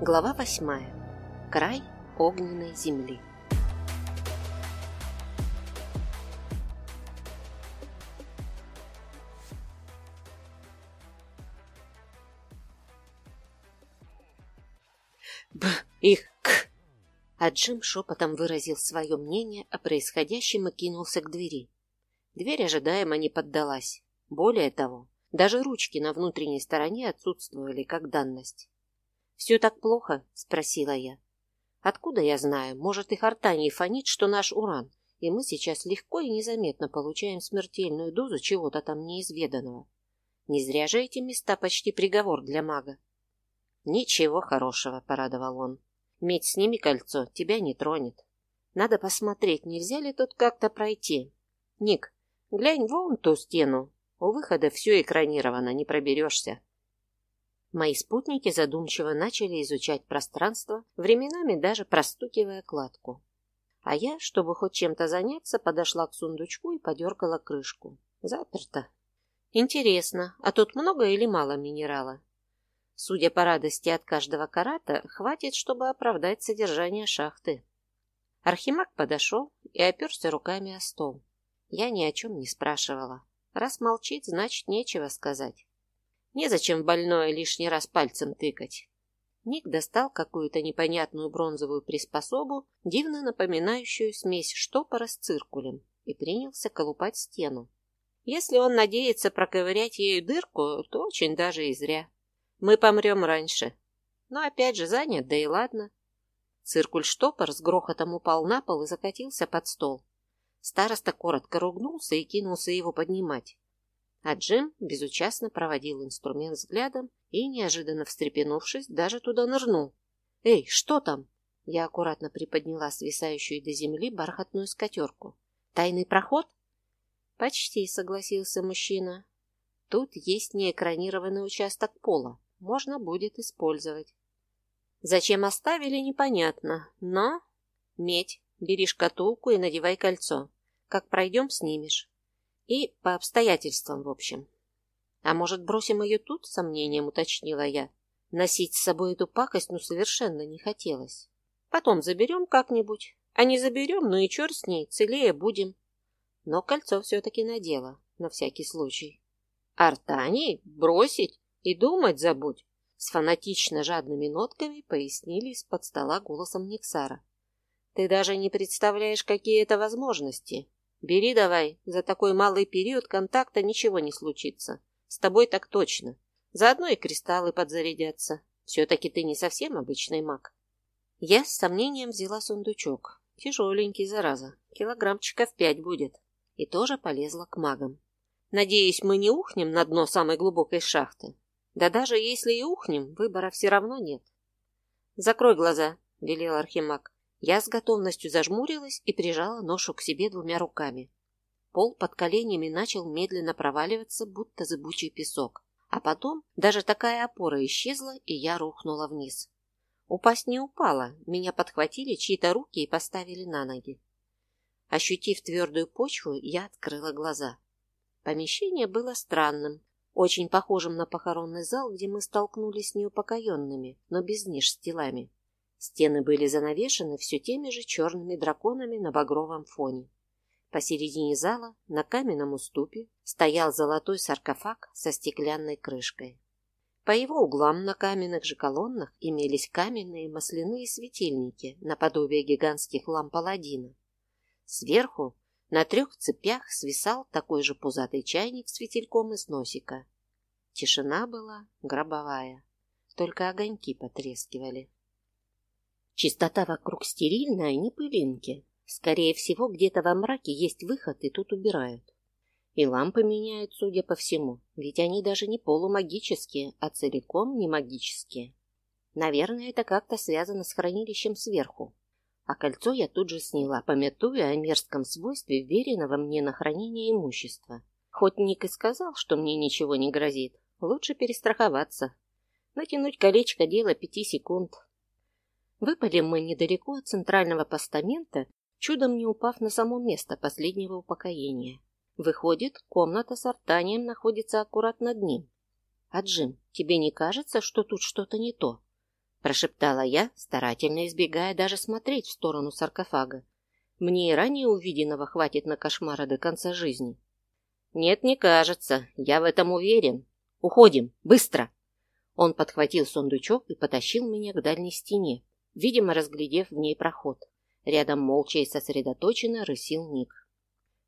Глава восьмая. Край огненной земли. Б, их, к. А Джим шепотом выразил свое мнение о происходящем и кинулся к двери. Дверь ожидаемо не поддалась. Более того, даже ручки на внутренней стороне отсутствовали как данность. «Все так плохо?» – спросила я. «Откуда я знаю? Может, их артаний фонит, что наш уран, и мы сейчас легко и незаметно получаем смертельную дозу чего-то там неизведанного. Не зря же эти места почти приговор для мага». «Ничего хорошего», – порадовал он. «Медь, сними кольцо, тебя не тронет. Надо посмотреть, нельзя ли тут как-то пройти. Ник, глянь вон ту стену, у выхода все экранировано, не проберешься. Мои спутники задумчиво начали изучать пространство, временами даже простукивая кладку. А я, чтобы хоть чем-то заняться, подошла к сундучку и подергала крышку. Заперто. Интересно, а тут много или мало минерала? Судя по радости от каждого карата, хватит, чтобы оправдать содержание шахты. Архимаг подошел и оперся руками о стол. Я ни о чем не спрашивала. Раз молчит, значит, нечего сказать. Незачем больное лишний раз пальцем тыкать. Ник достал какую-то непонятную бронзовую приспособу, дивно напоминающую смесь штопора с циркулем, и принялся колупать стену. Если он надеется проковырять ею дырку, то очень даже и зря. Мы помрем раньше. Но опять же занят, да и ладно. Циркуль-штопор с грохотом упал на пол и закатился под стол. Староста коротко ругнулся и кинулся его поднимать. А Джим безучастно проводил инструмент взглядом и, неожиданно встрепенувшись, даже туда нырнул. «Эй, что там?» Я аккуратно приподняла свисающую до земли бархатную скатерку. «Тайный проход?» «Почти», — согласился мужчина. «Тут есть неэкранированный участок пола. Можно будет использовать». Зачем оставили, непонятно, но... Медь, Бери шкатулку и надевай кольцо. Как пройдем, снимешь. И по обстоятельствам, в общем. А может, бросим ее тут, сомнением уточнила я. Носить с собой эту пакость ну совершенно не хотелось. Потом заберем как-нибудь. А не заберем, ну и черт с ней, целее будем. Но кольцо все-таки надела, на всякий случай. Артани? Бросить? И думать забудь. С фанатично жадными нотками пояснили из-под стола голосом Никсара. Ты даже не представляешь, какие это возможности. Бери давай, за такой малый период контакта ничего не случится. С тобой так точно. Заодно и кристаллы подзарядятся. Все-таки ты не совсем обычный маг. Я с сомнением взяла сундучок. Тяжеленький, зараза. Килограммчиков пять будет. И тоже полезла к магам. Надеюсь, мы не ухнем на дно самой глубокой шахты. Да даже если и ухнем, выбора все равно нет. «Закрой глаза», — велел Архимаг. Я с готовностью зажмурилась и прижала ношу к себе двумя руками. Пол под коленями начал медленно проваливаться, будто зыбучий песок. А потом даже такая опора исчезла, и я рухнула вниз. Упасть не упала, меня подхватили чьи-то руки и поставили на ноги. Ощутив твердую почву, я открыла глаза. Помещение было странным, очень похожим на похоронный зал, где мы столкнулись с неупокоенными, но без ниш с телами. Стены были занавешены все теми же черными драконами на багровом фоне. Посередине зала, на каменном уступе, стоял золотой саркофаг со стеклянной крышкой. По его углам на каменных же колоннах имелись каменные масляные светильники наподобие гигантских ламп Аладдина. Сверху на трех цепях свисал такой же пузатый чайник с фитильком из носика. Тишина была гробовая, только огоньки потрескивали. Чистота вокруг стерильная, не пылинки. Скорее всего, где-то во мраке есть выход, и тут убирают. И лампы меняют, судя по всему, ведь они даже не полумагические, а целиком не магические. Наверное, это как-то связано с хранилищем сверху. А кольцо я тут же сняла, пометуя о мерзком свойстве веренного мне на хранение имущества. Хоть Ник и сказал, что мне ничего не грозит, лучше перестраховаться. Натянуть колечко – дело пяти секунд, Выпали мы недалеко от центрального постамента, чудом не упав на само место последнего упокоения. Выходит, комната с артанием находится аккурат над ним. А Джим, тебе не кажется, что тут что-то не то? – прошептала я, старательно избегая даже смотреть в сторону саркофага. Мне и ранее увиденного хватит на кошмара до конца жизни. «Нет, не кажется. Я в этом уверен. Уходим. Быстро!» Он подхватил сундучок и потащил меня к дальней стене, видимо, разглядев в ней проход. Рядом молча и сосредоточенно рысил Ник.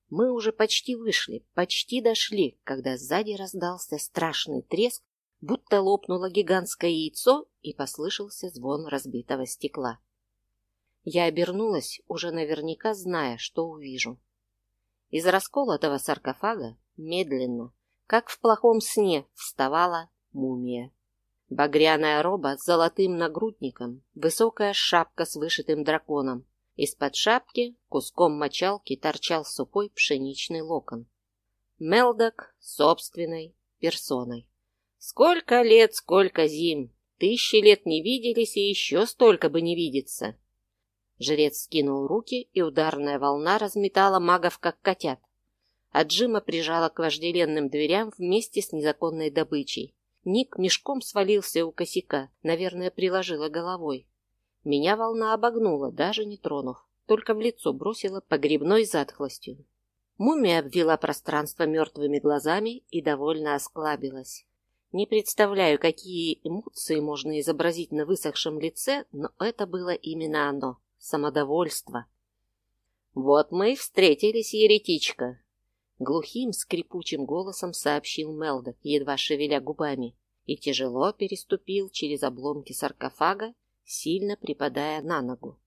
Мы уже почти вышли, почти дошли, когда сзади раздался страшный треск, будто лопнуло гигантское яйцо и послышался звон разбитого стекла. Я обернулась, уже наверняка зная, что увижу. Из расколотого саркофага медленно, как в плохом сне, вставала мумия. Багряная роба с золотым нагрудником, высокая шапка с вышитым драконом. Из-под шапки куском мочалки торчал сухой пшеничный локон. Мелдок собственной персоной. Сколько лет, сколько зим! Тысячи лет не виделись и еще столько бы не видеться. Жрец скинул руки, и ударная волна разметала магов, как котят. А Джима прижала к вожделенным дверям вместе с незаконной добычей. Ник мешком свалился у косяка, наверное, приложила головой. Меня волна обогнула, даже не тронув, только в лицо бросила погребной затхлостью. Мумия обвела пространство мертвыми глазами и довольно осклабилась. Не представляю, какие эмоции можно изобразить на высохшем лице, но это было именно оно самодовольство. «Вот мы и встретились, еретичка!» Глухим, скрипучим голосом сообщил Мелдок, едва шевеля губами, и тяжело переступил через обломки саркофага, сильно припадая на ногу.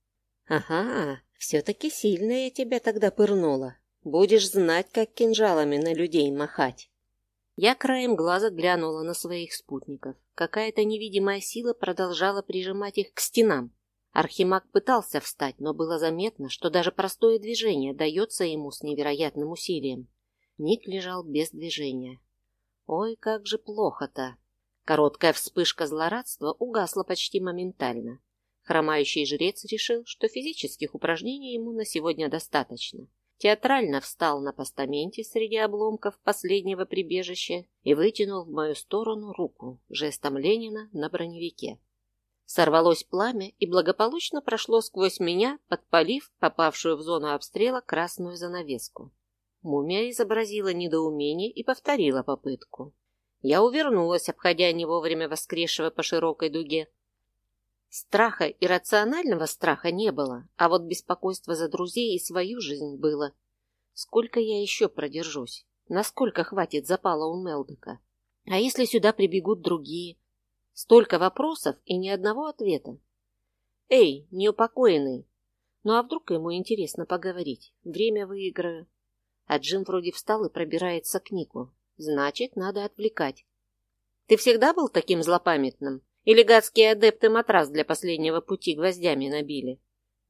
«Ага, все-таки сильно я тебя тогда пырнула. Будешь знать, как кинжалами на людей махать». Я краем глаза глянула на своих спутников. Какая-то невидимая сила продолжала прижимать их к стенам. Архимаг пытался встать, но было заметно, что даже простое движение дается ему с невероятным усилием. Ник лежал без движения. Ой, как же плохо-то. Короткая вспышка злорадства угасла почти моментально. Хромающий жрец решил, что физических упражнений ему на сегодня достаточно. Театрально встал на постаменте среди обломков последнего прибежища и вытянул в мою сторону руку жестом Ленина на броневике. Сорвалось пламя и благополучно прошло сквозь меня, подпалив попавшую в зону обстрела красную занавеску. Мумия изобразила недоумение и повторила попытку. Я увернулась, обходя не вовремя воскресшего по широкой дуге. Страха, иррационального страха не было, а вот беспокойство за друзей и свою жизнь было. Сколько я еще продержусь? Насколько хватит запала у Мелдока? А если сюда прибегут другие? Столько вопросов и ни одного ответа. Эй, неупокоенный! Ну а вдруг ему интересно поговорить? Время выиграю. А Джим вроде встал и пробирается к Нику. Значит, надо отвлекать. Ты всегда был таким злопамятным? Или гадские адепты матрас для последнего пути гвоздями набили?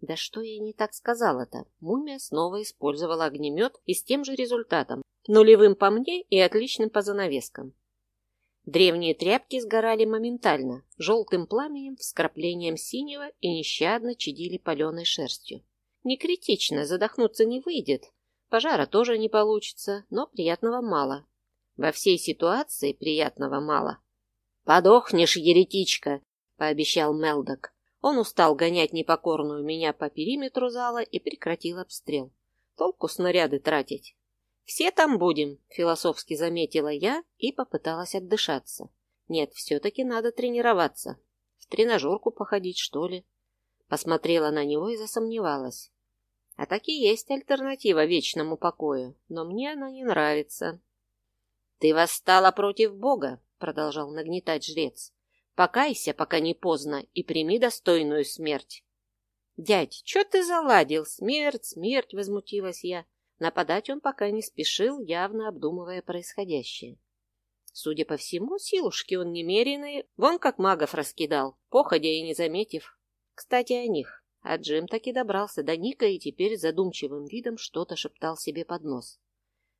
Да что я не так сказала-то? Мумия снова использовала огнемет и с тем же результатом. Нулевым по мне и отличным по занавескам. Древние тряпки сгорали моментально, желтым пламенем, вскраплением синего и нещадно чадили паленой шерстью. Не критично, задохнуться не выйдет. Пожара тоже не получится, но приятного мало. Во всей ситуации приятного мало. «Подохнешь, еретичка!» — пообещал Мелдок. Он устал гонять непокорную меня по периметру зала и прекратил обстрел. Толку снаряды тратить. «Все там будем», — философски заметила я и попыталась отдышаться. «Нет, все-таки надо тренироваться. В тренажерку походить, что ли?» Посмотрела на него и засомневалась. А таки есть альтернатива вечному покою, но мне она не нравится. «Ты восстала против Бога», — продолжал нагнетать жрец. «Покайся, пока не поздно, и прими достойную смерть». «Дядь, что ты заладил? Смерть, смерть!» — возмутилась я. Нападать он пока не спешил, явно обдумывая происходящее. Судя по всему, силушки он немеренные, вон как магов раскидал, походя и не заметив. Кстати, о них. А Джим таки добрался до Ника и теперь задумчивым видом что-то шептал себе под нос.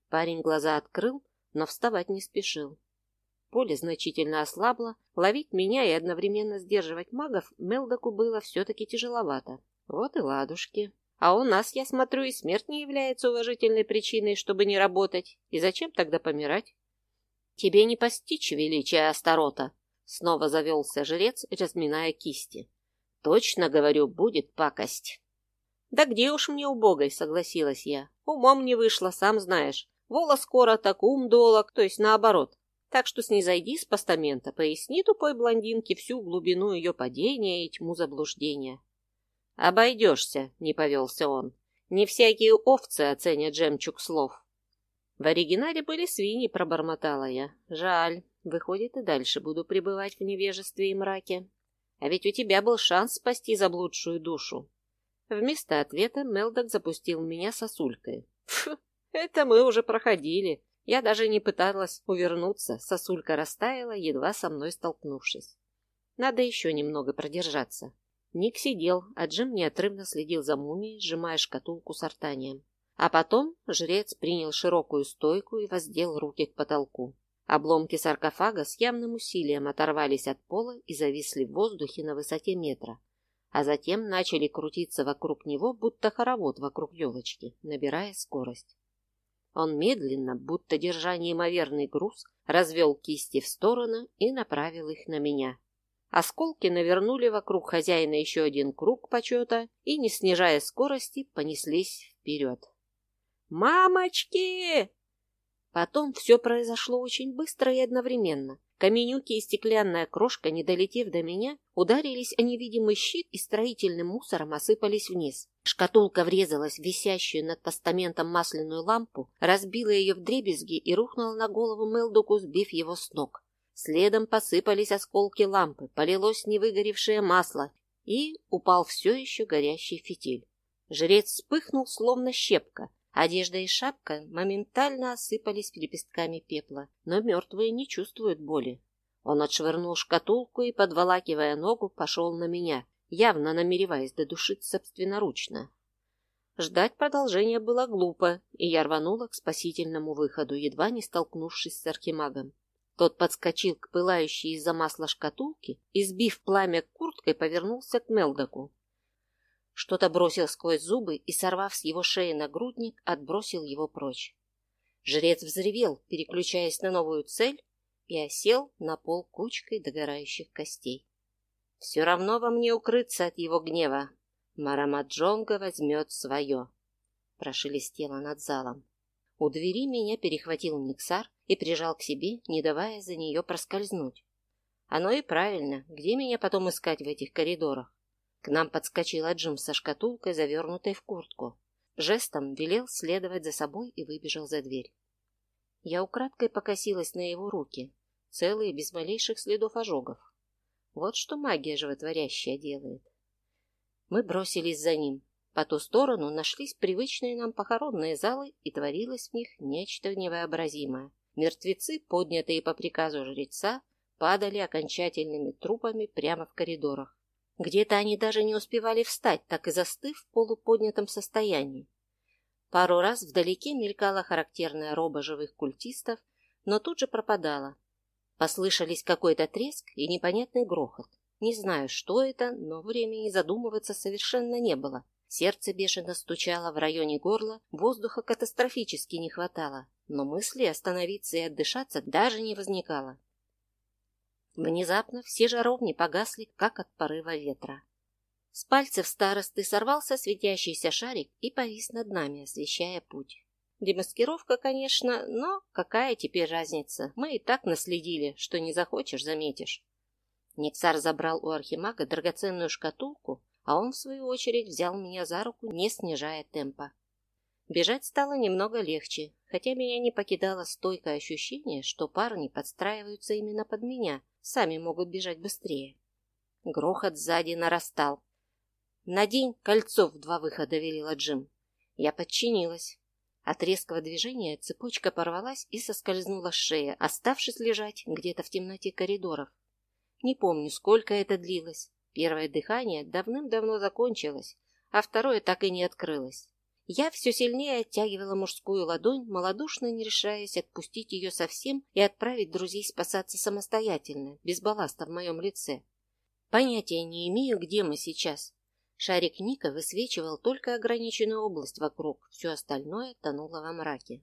Парень глаза открыл, но вставать не спешил. Поле значительно ослабло, ловить меня и одновременно сдерживать магов Мелдоку было все-таки тяжеловато. Вот и ладушки. А у нас, я смотрю, и смерть не является уважительной причиной, чтобы не работать. И зачем тогда помирать? Тебе не постичь величия Астарота, Снова завелся жрец, разминая кисти. Точно, говорю, будет пакость. Да где уж мне убогой, согласилась я. Умом не вышло, сам знаешь. Волос короток, ум долог, то есть наоборот. Так что снизойди с постамента, поясни тупой блондинке всю глубину ее падения и тьму заблуждения. «Обойдешься», — не повелся он. «Не всякие овцы оценят жемчуг слов». В оригинале были свиньи, пробормотала я. Жаль, выходит, и дальше буду пребывать в невежестве и мраке. А ведь у тебя был шанс спасти заблудшую душу. Вместо ответа Мелдок запустил меня сосулькой. Фу, это мы уже проходили. Я даже не пыталась увернуться, сосулька растаяла, едва со мной столкнувшись. Надо еще немного продержаться. Ник сидел, а Джим неотрывно следил за мумией, сжимая шкатулку с артанием. А потом жрец принял широкую стойку и воздел руки к потолку. Обломки саркофага с явным усилием оторвались от пола и зависли в воздухе на высоте метра, а затем начали крутиться вокруг него, будто хоровод вокруг елочки, набирая скорость. Он медленно, будто держа неимоверный груз, развел кисти в сторону и направил их на меня. Осколки навернули вокруг хозяина еще один круг почета и, не снижая скорости, понеслись вперед. «Мамочки!» Потом все произошло очень быстро и одновременно. Каменюки и стеклянная крошка, не долетев до меня, ударились о невидимый щит и строительным мусором осыпались вниз. Шкатулка врезалась в висящую над постаментом масляную лампу, разбила ее вдребезги и рухнула на голову Мелдуку, сбив его с ног. Следом посыпались осколки лампы, полилось невыгоревшее масло и упал все еще горящий фитиль. Жрец вспыхнул, словно щепка, Одежда и шапка моментально осыпались лепестками пепла, но мертвые не чувствуют боли. Он отшвырнул шкатулку и, подволакивая ногу, пошел на меня, явно намереваясь додушить собственноручно. Ждать продолжения было глупо, и я рванула к спасительному выходу, едва не столкнувшись с архимагом. Тот подскочил к пылающей из-за масла шкатулке и, сбив пламя курткой, повернулся к Мелдоку. Что-то бросил сквозь зубы и, сорвав с его шеи нагрудник, отбросил его прочь. Жрец взревел, переключаясь на новую цель, и осел на пол кучкой догорающих костей. Все равно вам не укрыться от его гнева. Марамаджонга возьмет свое. Прошелестело над залом. У двери меня перехватил Никсар и прижал к себе, не давая за нее проскользнуть. Оно и правильно, где меня потом искать в этих коридорах? К нам подскочил Джим со шкатулкой, завернутой в куртку. Жестом велел следовать за собой и выбежал за дверь. Я украдкой покосилась на его руки, целые, без малейших следов ожогов. Вот что магия животворящая делает. Мы бросились за ним. По ту сторону нашлись привычные нам похоронные залы, и творилось в них нечто невообразимое. Мертвецы, поднятые по приказу жреца, падали окончательными трупами прямо в коридорах. Где-то они даже не успевали встать, так и застыв в полуподнятом состоянии. Пару раз вдалеке мелькала характерная роба живых культистов, но тут же пропадала. Послышались какой-то треск и непонятный грохот. Не знаю, что это, но времени задумываться совершенно не было. Сердце бешено стучало в районе горла, воздуха катастрофически не хватало, но мысли остановиться и отдышаться даже не возникало. Внезапно все жаровни погасли, как от порыва ветра. С пальцев старосты сорвался светящийся шарик и повис над нами, освещая путь. Демаскировка, конечно, но какая теперь разница? Мы и так наследили, что не захочешь, заметишь. Никсар забрал у архимага драгоценную шкатулку, а он, в свою очередь, взял меня за руку, не снижая темпа. Бежать стало немного легче, хотя меня не покидало стойкое ощущение, что парни подстраиваются именно под меня – сами могут бежать быстрее. Грохот сзади нарастал. «Надень кольцо в два выхода», — велела Джим. Я подчинилась. От резкого движения цепочка порвалась и соскользнула с шеи, оставшись лежать где-то в темноте коридоров. Не помню, сколько это длилось. Первое дыхание давным-давно закончилось, а второе так и не открылось. Я все сильнее оттягивала мужскую ладонь, малодушно не решаясь отпустить ее совсем и отправить друзей спасаться самостоятельно, без балласта в моем лице. Понятия не имею, где мы сейчас. Шарик Ника высвечивал только ограниченную область вокруг, все остальное тонуло во мраке.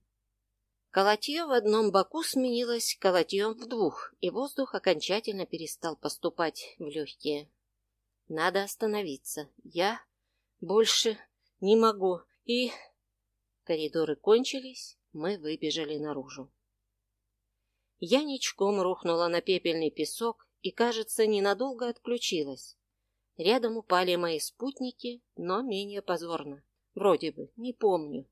Колотье в одном боку сменилось колотьем в двух, и воздух окончательно перестал поступать в легкие. Надо остановиться. Я больше не могу. И... Коридоры кончились, мы выбежали наружу. Я ничком рухнула на пепельный песок и, кажется, ненадолго отключилась. Рядом упали мои спутники, но менее позорно. Вроде бы, не помню.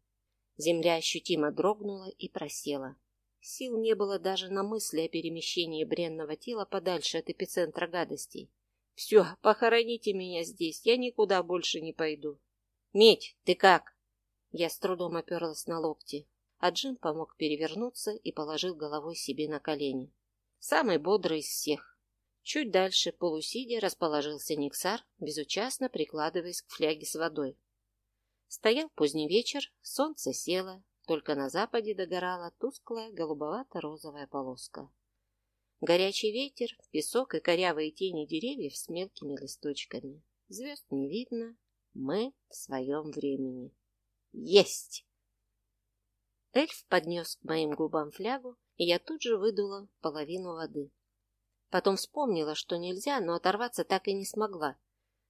Земля ощутимо дрогнула и просела. Сил не было даже на мысли о перемещении бренного тела подальше от эпицентра гадостей. «Все, похороните меня здесь, я никуда больше не пойду». «Медь, ты как?» Я с трудом оперлась на локти, а Джим помог перевернуться и положил головой себе на колени. Самый бодрый из всех. Чуть дальше, полусидя, расположился Никсар, безучастно прикладываясь к фляге с водой. Стоял поздний вечер, солнце село, только на западе догорала тусклая голубовато-розовая полоска. Горячий ветер, песок и корявые тени деревьев с мелкими листочками. Звезд не видно, мы в своем времени. Есть! Эльф поднес к моим губам флягу, и я тут же выдула половину воды. Потом вспомнила, что нельзя, но оторваться так и не смогла.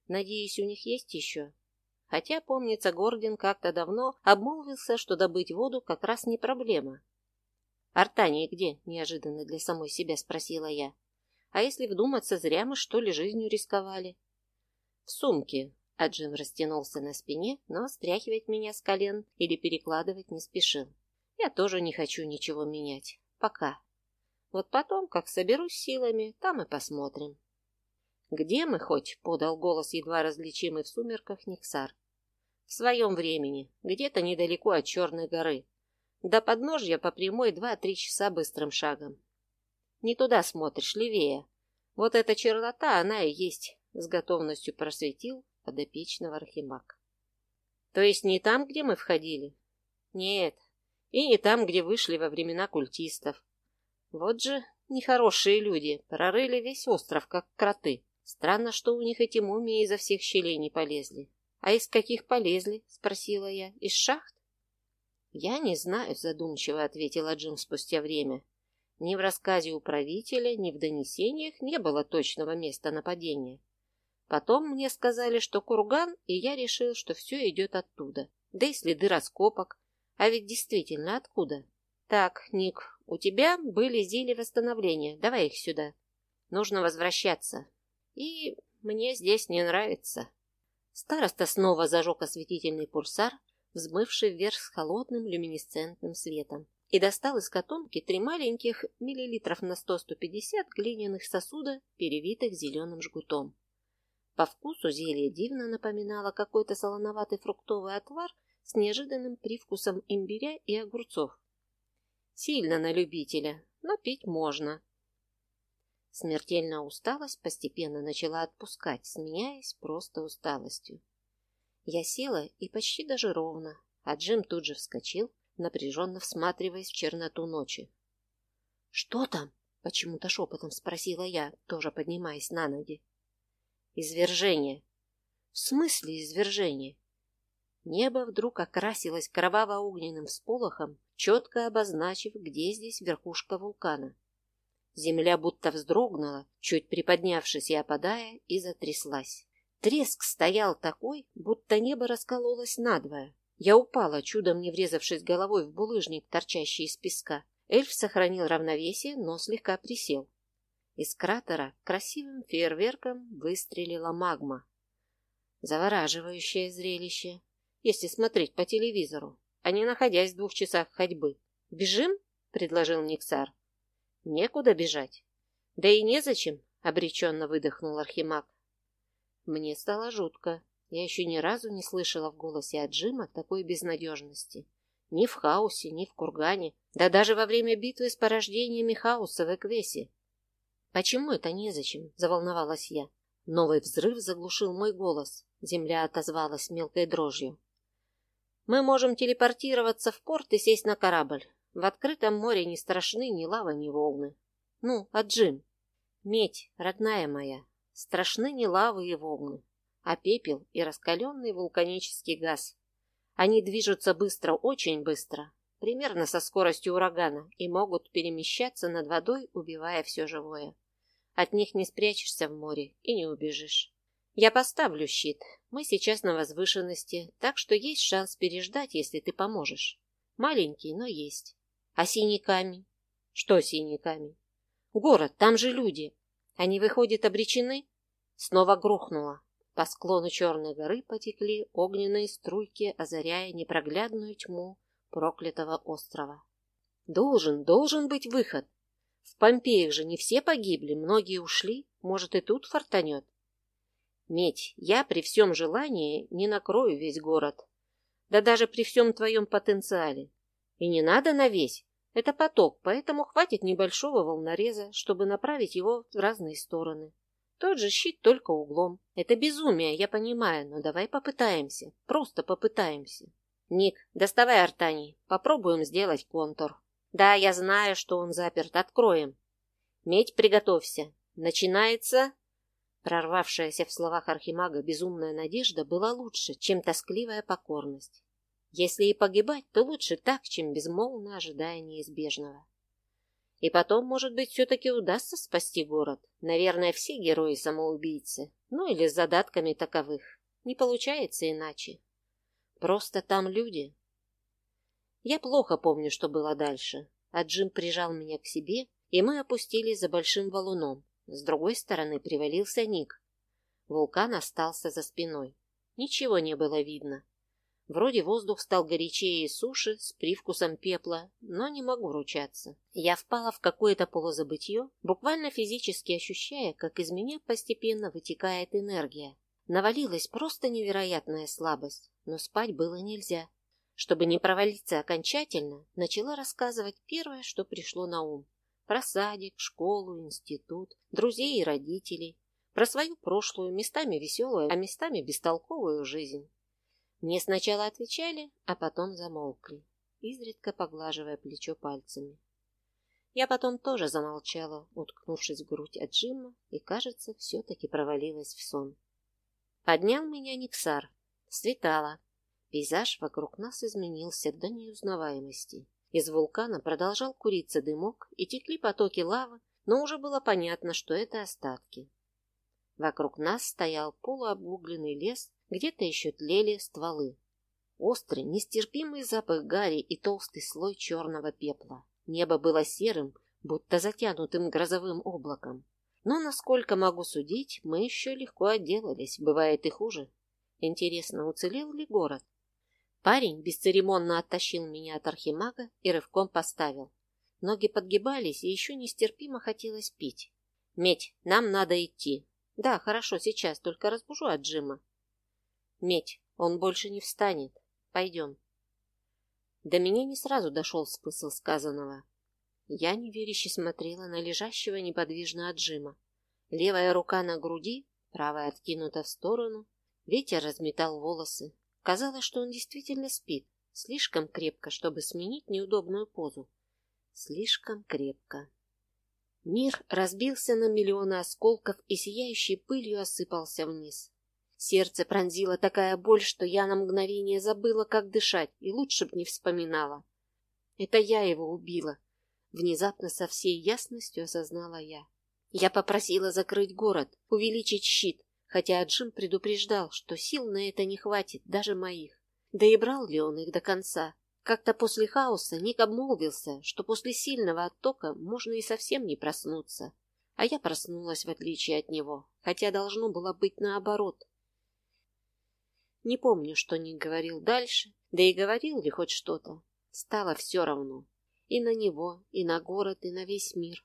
Надеюсь, у них есть еще хотя, помнится, Гордин как-то давно обмолвился, что добыть воду как раз не проблема. «Артания где?» – неожиданно для самой себя спросила я. «А если вдуматься, зря мы, что ли, жизнью рисковали?» «В сумке», – а Джим растянулся на спине, но стряхивать меня с колен или перекладывать не спешил. «Я тоже не хочу ничего менять. Пока. Вот потом, как соберусь силами, там и посмотрим». «Где мы хоть?» — подал голос, едва различимый в сумерках Никсар. «В своем времени, где-то недалеко от Черной горы. До подножья по прямой два-три часа быстрым шагом. Не туда смотришь, левее. Вот эта чернота, она и есть», — с готовностью просветил подопечного архимаг. «То есть не там, где мы входили?» «Нет, и не там, где вышли во времена культистов. Вот же нехорошие люди, прорыли весь остров, как кроты». Странно, что у них эти мумии изо всех щелей не полезли. А из каких полезли? Спросила я. Из шахт? Я не знаю, задумчиво ответила Джим спустя время. Ни в рассказе управителя, ни в донесениях не было точного места нападения. Потом мне сказали, что курган, и я решил, что все идет оттуда. Да и следы раскопок. А ведь действительно откуда? Так, Ник, у тебя были зелья восстановления. Давай их сюда. Нужно возвращаться. И мне здесь не нравится. Староста снова зажег осветительный пульсар, взмывший вверх с холодным люминесцентным светом, и достал из котомки три маленьких миллилитров на 100-150 глиняных сосуда, перевитых зеленым жгутом. По вкусу зелье дивно напоминало какой-то солоноватый фруктовый отвар с неожиданным привкусом имбиря и огурцов. Сильно на любителя, но пить можно. Смертельная усталость постепенно начала отпускать, сменяясь просто усталостью. Я села и почти даже ровно, а Джим тут же вскочил, напряженно всматриваясь в черноту ночи. — Что там? — почему-то шепотом спросила я, тоже поднимаясь на ноги. — Извержение. — В смысле извержение? Небо вдруг окрасилось кроваво-огненным всполохом, четко обозначив, где здесь верхушка вулкана. Земля будто вздрогнула, чуть приподнявшись и опадая, и затряслась. Треск стоял такой, будто небо раскололось надвое. Я упала, чудом не врезавшись головой в булыжник, торчащий из песка. Эльф сохранил равновесие, но слегка присел. Из кратера красивым фейерверком выстрелила магма. Завораживающее зрелище, если смотреть по телевизору, а не находясь в двух часах ходьбы. «Бежим?» — предложил Никсар. Некуда бежать. Да и незачем, обреченно выдохнул Архимаг. Мне стало жутко. Я еще ни разу не слышала в голосе от Джима такой безнадежности. Ни в хаосе, ни в кургане, да даже во время битвы с порождениями хаоса в Эквесе. «Почему это незачем?» – заволновалась я. Новый взрыв заглушил мой голос. Земля отозвалась мелкой дрожью. «Мы можем телепортироваться в порт и сесть на корабль. В открытом море не страшны ни лава, ни волны. Ну, а Джим? Медь, родная моя, страшны не лавы и волны, а пепел и раскаленный вулканический газ. Они движутся быстро, очень быстро, примерно со скоростью урагана, и могут перемещаться над водой, убивая все живое. От них не спрячешься в море и не убежишь. Я поставлю щит. Мы сейчас на возвышенности, так что есть шанс переждать, если ты поможешь. Маленький, но есть. А синий камень? Что синий камень? Город, там же люди. Они, выходят, обречены? Снова грохнуло. По склону Черной горы потекли огненные струйки, озаряя непроглядную тьму проклятого острова. Должен, должен быть выход. В Помпеях же не все погибли, многие ушли. Может, и тут фортанет. Медь, я при всем желании не накрою весь город. Да даже при всем твоем потенциале. И не надо на весь. Это поток, поэтому хватит небольшого волнореза, чтобы направить его в разные стороны. Тот же щит, только углом. Это безумие, я понимаю, но давай попытаемся. Просто попытаемся. Ник, доставай артани. Попробуем сделать контур. Да, я знаю, что он заперт. Откроем. Медь, приготовься. Начинается... Прорвавшаяся в словах архимага безумная надежда была лучше, чем тоскливая покорность. Если и погибать, то лучше так, чем безмолвно ожидая неизбежного. И потом, может быть, все-таки удастся спасти город. Наверное, все герои самоубийцы, ну или с задатками таковых. Не получается иначе. Просто там люди. Я плохо помню, что было дальше. А Джим прижал меня к себе, и мы опустились за большим валуном. С другой стороны привалился Ник. Вулкан остался за спиной. Ничего не было видно. Вроде воздух стал горячее и суше, с привкусом пепла, но не могу ручаться. Я впала в какое-то полузабытье, буквально физически ощущая, как из меня постепенно вытекает энергия. Навалилась просто невероятная слабость, но спать было нельзя. Чтобы не провалиться окончательно, начала рассказывать первое, что пришло на ум. Про садик, школу, институт, друзей и родителей. Про свою прошлую, местами веселую, а местами бестолковую жизнь. Мне сначала отвечали, а потом замолкли, изредка поглаживая плечо пальцами. Я потом тоже замолчала, уткнувшись в грудь от Джима, и, кажется, все-таки провалилась в сон. Поднял меня Никсар. Светало. Пейзаж вокруг нас изменился до неузнаваемости. Из вулкана продолжал куриться дымок, и текли потоки лавы, но уже было понятно, что это остатки. Вокруг нас стоял полуобугленный лес где-то еще тлели стволы. Острый, нестерпимый запах гари и толстый слой черного пепла. Небо было серым, будто затянутым грозовым облаком. Но, насколько могу судить, мы еще легко отделались, бывает и хуже. Интересно, уцелел ли город? Парень бесцеремонно оттащил меня от архимага и рывком поставил. Ноги подгибались, и еще нестерпимо хотелось пить. «Медь, нам надо идти». «Да, хорошо, сейчас, только разбужу от Джима». Медь, он больше не встанет. Пойдем. До меня не сразу дошел смысл сказанного. Я неверяще смотрела на лежащего неподвижно отжима. Левая рука на груди, правая откинута в сторону. Ветер разметал волосы. Казалось, что он действительно спит. Слишком крепко, чтобы сменить неудобную позу. Слишком крепко. Мир разбился на миллионы осколков и сияющей пылью осыпался вниз. Сердце пронзила такая боль, что я на мгновение забыла, как дышать, и лучше б не вспоминала. Это я его убила. Внезапно со всей ясностью осознала я. Я попросила закрыть город, увеличить щит, хотя Джим предупреждал, что сил на это не хватит, даже моих. Да и брал ли он их до конца? Как-то после хаоса Ник обмолвился, что после сильного оттока можно и совсем не проснуться. А я проснулась в отличие от него, хотя должно было быть наоборот. Не помню, что не говорил дальше, да и говорил ли хоть что-то. Стало все равно. И на него, и на город, и на весь мир.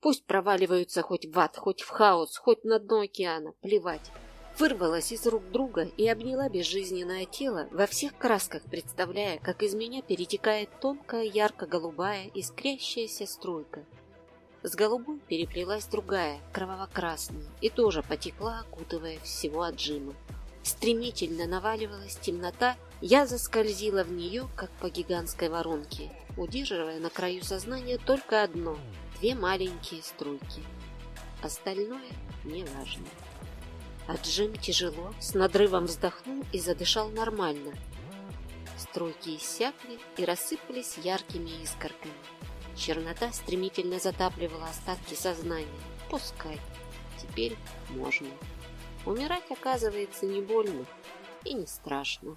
Пусть проваливаются хоть в ад, хоть в хаос, хоть на дно океана, плевать. Вырвалась из рук друга и обняла безжизненное тело во всех красках, представляя, как из меня перетекает тонкая ярко-голубая искрящаяся струйка. С голубой переплелась другая, кроваво-красная, и тоже потекла, окутывая всего отжима. Стремительно наваливалась темнота, я заскользила в нее, как по гигантской воронке, удерживая на краю сознания только одно – две маленькие струйки. Остальное не важно. А Джим тяжело, с надрывом вздохнул и задышал нормально. Струйки иссякли и рассыпались яркими искорками. Чернота стремительно затапливала остатки сознания. Пускай. Теперь можно. Умирать, оказывается, не больно и не страшно.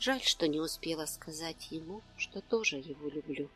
Жаль, что не успела сказать ему, что тоже его люблю.